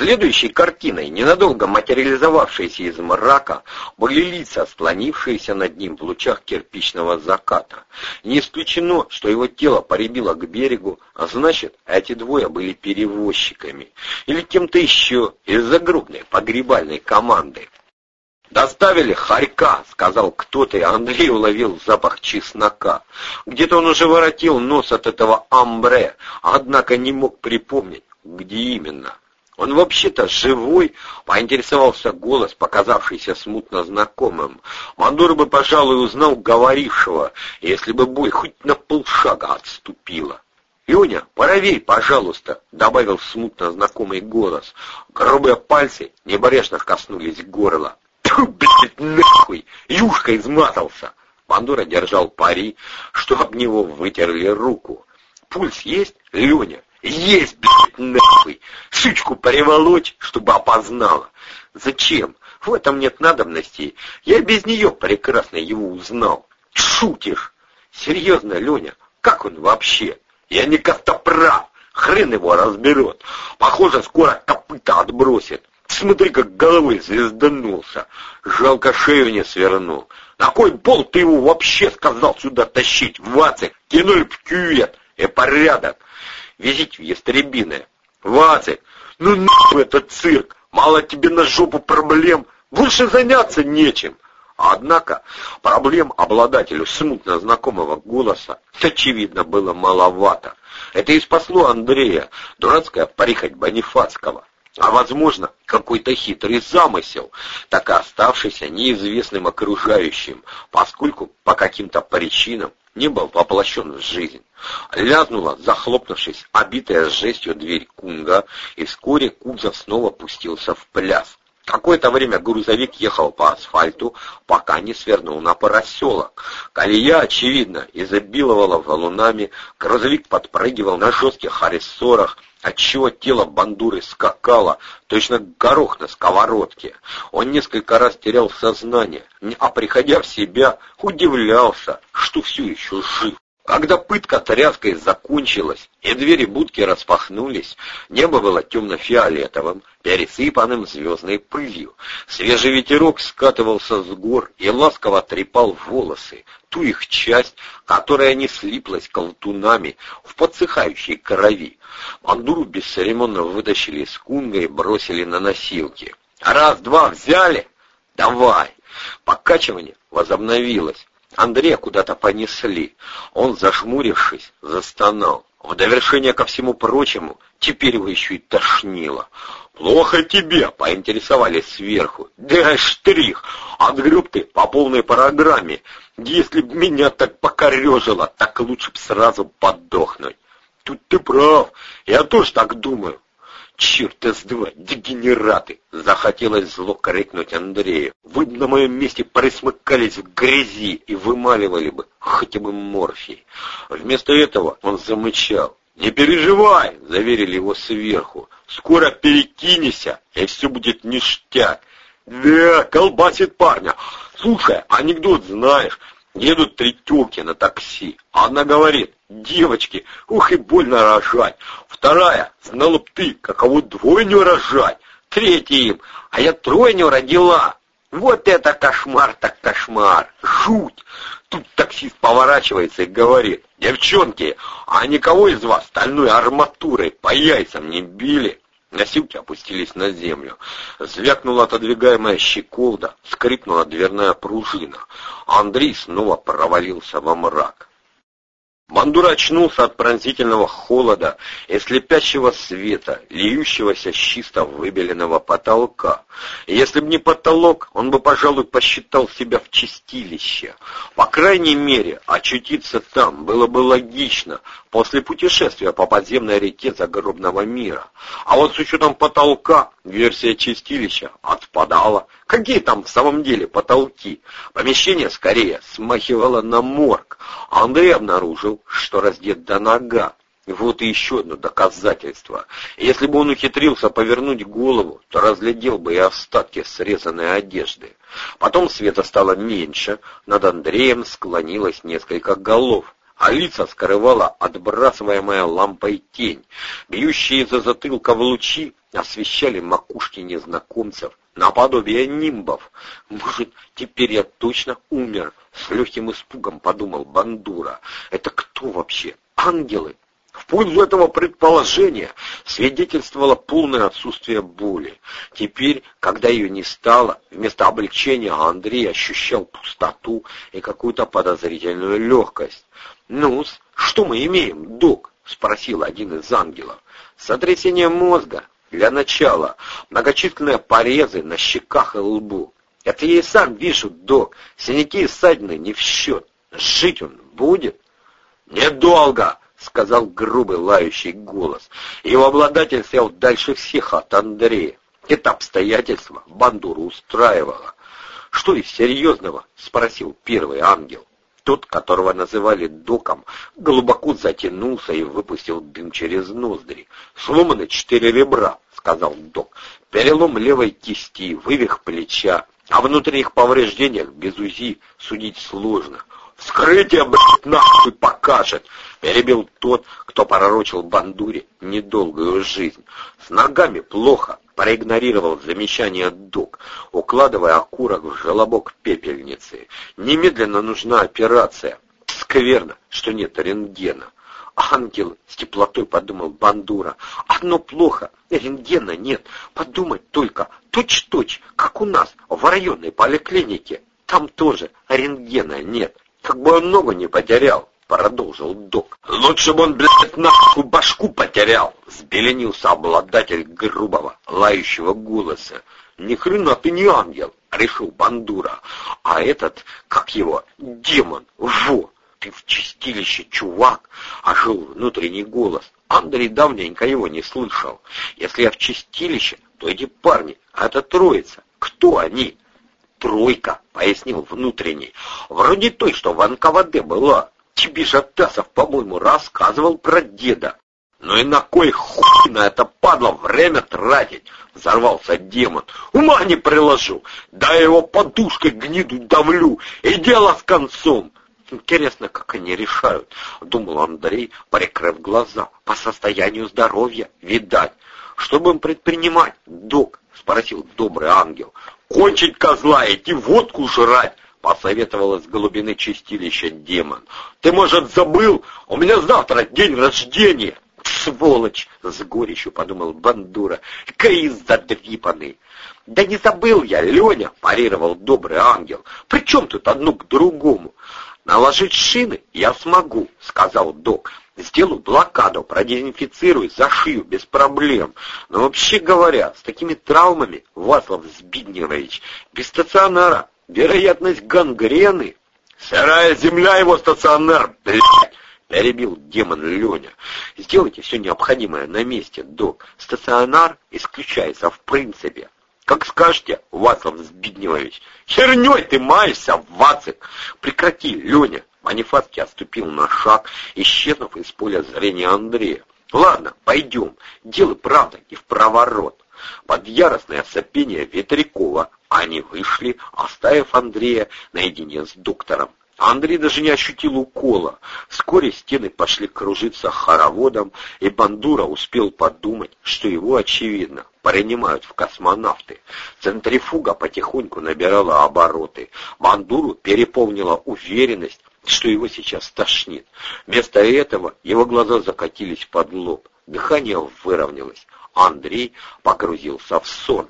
Следующей картиной, ненадолго материализовавшейся из мрака, были лица, склонившиеся над ним в лучах кирпичного заката. Не исключено, что его тело поребило к берегу, а значит, эти двое были перевозчиками. Или кем-то еще из загрубной погребальной команды. «Доставили хорька», — сказал кто-то, и Андрей уловил запах чеснока. Где-то он уже воротил нос от этого амбре, однако не мог припомнить, где именно. Он вообще-то живой, поинтересовался голос, показавшийся смутно знакомым. Мандур бы, пожалуй, узнал говорившего, если бы боль хоть на полшага отступила. «Леня, правей, пожалуйста», — добавил смутно знакомый голос. Грубые пальцы небрежно коснулись горла. «Тьфу, блядь, нахуй! Юшка изматался!» Мандура держал пари, что об него вытерли руку. «Пульс есть, Леня?» Есть, блядь, нахуй! Сучку приволочь, чтобы опознала. Зачем? В этом нет надобности. Я без нее прекрасно его узнал. Шутишь? Серьезно, Леня, как он вообще? Я не костоправ. Хрен его разберет. Похоже, скоро копыта отбросит. Смотри, как головой звезданулся. Жалко шею не свернул. На кой пол ты его вообще сказал сюда тащить? Вацик, кинули в кювет. И порядок. Везите в Ястребиное. Вацик, ну нахуй этот цирк, мало тебе на жопу проблем, больше заняться нечем. Однако проблем обладателю смутно знакомого голоса, очевидно, было маловато. Это и спасло Андрея, дурацкая прихоть Бонифацкого. А, возможно, какой-то хитрый замысел, так и оставшийся неизвестным окружающим, поскольку по каким-то причинам не был воплощен в жизнь. Лязнула, захлопнувшись, обитая жестью дверь Кунга, и вскоре кузов снова пустился в пляс. Какое-то время грузовик ехал по асфальту, пока не свернул на проселок. Колея, очевидно, изобиловала валунами, грузовик подпрыгивал на жестких рессорах, отчего тело бандуры скакало, точно горох на сковородке. Он несколько раз терял сознание, а приходя в себя, удивлялся, что все еще жив. Когда пытка тряской закончилась, и двери будки распахнулись, небо было темно-фиолетовым, пересыпанным звездной пылью. Свежий ветерок скатывался с гор и ласково трепал волосы, ту их часть, которая не слиплась колтунами в подсыхающей крови. Мандуру бесцеремонно вытащили из кунга и бросили на носилки. «Раз-два взяли? Давай!» Покачивание возобновилось. Андрея куда-то понесли. Он, зажмурившись, застонал. В довершение ко всему прочему, теперь его еще и тошнило. «Плохо тебе», — поинтересовались сверху. «Да штрих, отгреб ты по полной программе. Если б меня так покорежило, так лучше б сразу подохнуть». «Тут ты прав, я тоже так думаю. «Черт из два, дегенераты!» — захотелось зло крикнуть Андрею. «Вы бы на моем месте присмыкались в грязи и вымаливали бы хотя бы морфий». Вместо этого он замычал. «Не переживай!» — заверили его сверху. «Скоро перекинешься, и все будет ништяк». «Да, колбасит парня. Слушай, анекдот знаешь. Едут три тёлки на такси. Одна говорит, девочки, ух и больно рожать. Вторая, знала б ты, каково двойню рожать. Третья им, а я тройню родила. Вот это кошмар так кошмар, жуть. Тут таксист поворачивается и говорит, девчонки, а никого из вас стальной арматурой по яйцам не били? Носилки опустились на землю. Звякнула отодвигаемая щеколда, скрипнула дверная пружина. Андрей снова провалился во мрак. Бандура очнулся от пронзительного холода и слепящего света, льющегося с чисто выбеленного потолка. Если бы не потолок, он бы, пожалуй, посчитал себя в чистилище. По крайней мере, очутиться там было бы логично после путешествия по подземной реке загробного мира. А вот с учетом потолка версия чистилища отпадала. Какие там в самом деле потолки? Помещение скорее смахивало на морг. Андрей обнаружил, что раздет до нога. Вот и еще одно доказательство. Если бы он ухитрился повернуть голову, то разглядел бы и остатки срезанной одежды. Потом света стало меньше, над Андреем склонилось несколько голов а лица скрывала отбрасываемая лампой тень. Бьющие за затылка в лучи освещали макушки незнакомцев, наподобие нимбов. Может, теперь я точно умер? С легким испугом подумал Бандура. Это кто вообще? Ангелы? В пользу этого предположения свидетельствовало полное отсутствие боли. Теперь, когда ее не стало, вместо облегчения Андрей ощущал пустоту и какую-то подозрительную легкость. ну что мы имеем, док?» — спросил один из ангелов. «Сотрясение мозга. Для начала. Многочисленные порезы на щеках и лбу. Это я и сам вижу, док. Синяки и ссадины не в счет. Жить он будет?» «Недолго!» — сказал грубый лающий голос. Его обладатель сел дальше всех от Андрея. Это обстоятельство Бандуру устраивало. «Что из серьезного?» — спросил первый ангел. Тот, которого называли доком, глубоко затянулся и выпустил дым через ноздри. «Сломаны четыре ребра», — сказал док. «Перелом левой кисти, вывих плеча, а внутренних повреждениях без УЗИ судить сложно. Вскрытие, блядь, нахуй покажет!» Перебил тот, кто пророчил Бандуре недолгую жизнь. С ногами плохо, проигнорировал замечание док, укладывая окурок в желобок пепельницы. Немедленно нужна операция. Скверно, что нет рентгена. Ангел, с теплотой подумал Бандура. Одно плохо, рентгена нет. Подумать только, точь-точь, как у нас в районной поликлинике. Там тоже рентгена нет. Как бы он ногу не потерял продолжил док. «Лучше бы он, блядь, нахуй башку потерял!» Сбеленился обладатель грубого, лающего голоса. «Ни хрена ты не ангел!» — решил Бандура. «А этот, как его, демон, во!» «Ты в чистилище, чувак!» — ожил внутренний голос. Андрей давненько его не слышал. «Если я в чистилище, то эти парни, а это троица. Кто они?» «Тройка», — пояснил внутренний. «Вроде той, что в НКВД была. Тебе же Тасов, по-моему, рассказывал про деда. Ну и на кой хуй на это падло время тратить? Взорвался демон. Ума не приложу. Да его подушкой гниду давлю. И дело с концом. Интересно, как они решают, думал Андрей, прикрыв глаза. По состоянию здоровья, видать. Что будем предпринимать, док? Спросил добрый ангел. Кончить козла, идти водку жрать. — посоветовал из глубины чистилища демон. «Ты, может, забыл? У меня завтра день рождения!» «Сволочь!» — с горечью подумал Бандура. «Каиз задрипанный!» «Да не забыл я, Леня!» — парировал добрый ангел. «При чем тут одно к другому?» «Наложить шины я смогу», — сказал док. «Сделаю блокаду, продезинфицирую, зашью без проблем. Но вообще говоря, с такими травмами, Васлав Збидневич, без стационара Вероятность гангрены. Сырая земля его стационар, блядь! Перебил демон Леня. Сделайте все необходимое на месте, док. Стационар исключается в принципе. Как скажете, Вацлав Збидневич. Херней ты маешься, Вацик. Прекрати, Леня. Манифатский отступил на шаг, исчезнув из поля зрения Андрея. Ладно, пойдем. Дело правда и в проворот. Под яростное сопение Ветрякова они вышли, оставив Андрея наедине с доктором. Андрей даже не ощутил укола. Вскоре стены пошли кружиться хороводом, и Бандура успел подумать, что его, очевидно, принимают в космонавты. Центрифуга потихоньку набирала обороты. Бандуру переполнила уверенность, что его сейчас тошнит. Вместо этого его глаза закатились под лоб. Дыхание выровнялось. Андрей погрузился в сон.